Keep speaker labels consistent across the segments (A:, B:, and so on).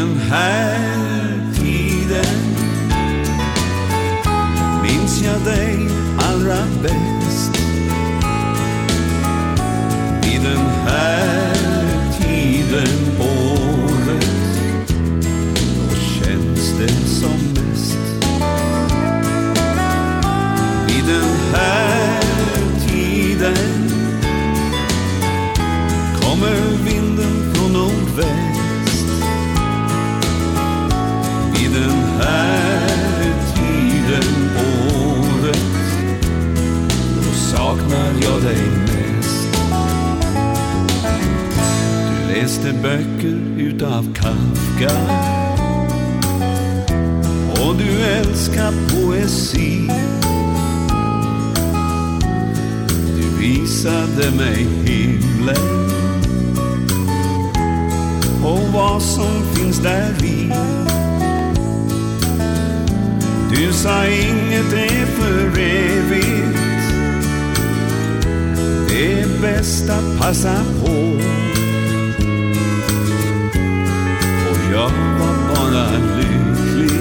A: Den här tiden minns jag dig allra bäst. Dig mest. Du läste böcker utav Kafka och du älskar poesi. Du visade mig himlen och vad som finns där i. Du sa inget är för evigt. Det är bäst att passa på. Och jag var bara lycklig.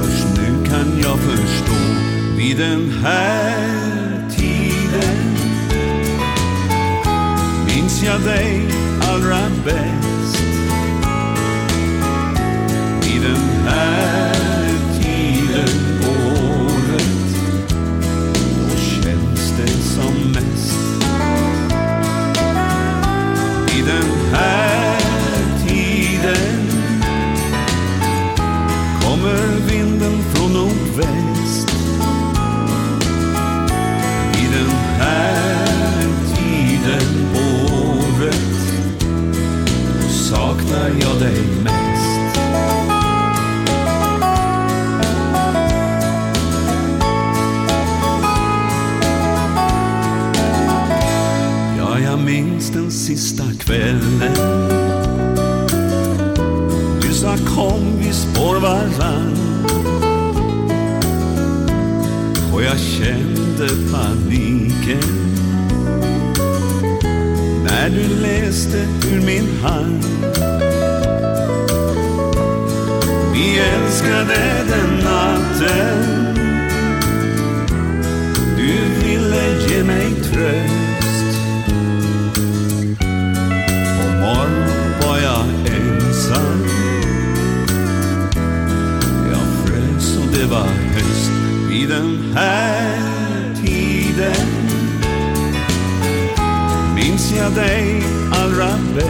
A: Först nu kan jag förstå vid den här tiden minns jag dig jag minns den sista kvällen. Du sa kom vi spår varann. Och jag kände paniken. När du läste ur min hand. Vi älskade den I den här tiden. Minns jag dig allra bäst?